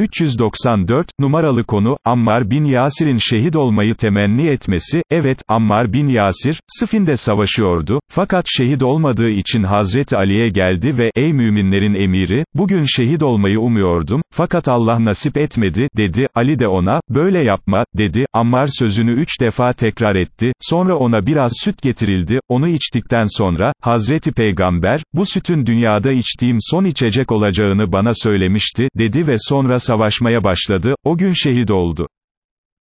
394, numaralı konu, Ammar bin Yasir'in şehit olmayı temenni etmesi, evet, Ammar bin Yasir, Sıfin'de savaşıyordu, fakat şehit olmadığı için Hazreti Ali'ye geldi ve, ey müminlerin emiri, bugün şehit olmayı umuyordum, fakat Allah nasip etmedi, dedi, Ali de ona, böyle yapma, dedi, Ammar sözünü üç defa tekrar etti, sonra ona biraz süt getirildi, onu içtikten sonra, Hazreti Peygamber, bu sütün dünyada içtiğim son içecek olacağını bana söylemişti, dedi ve sonra savaşmaya başladı, o gün şehit oldu.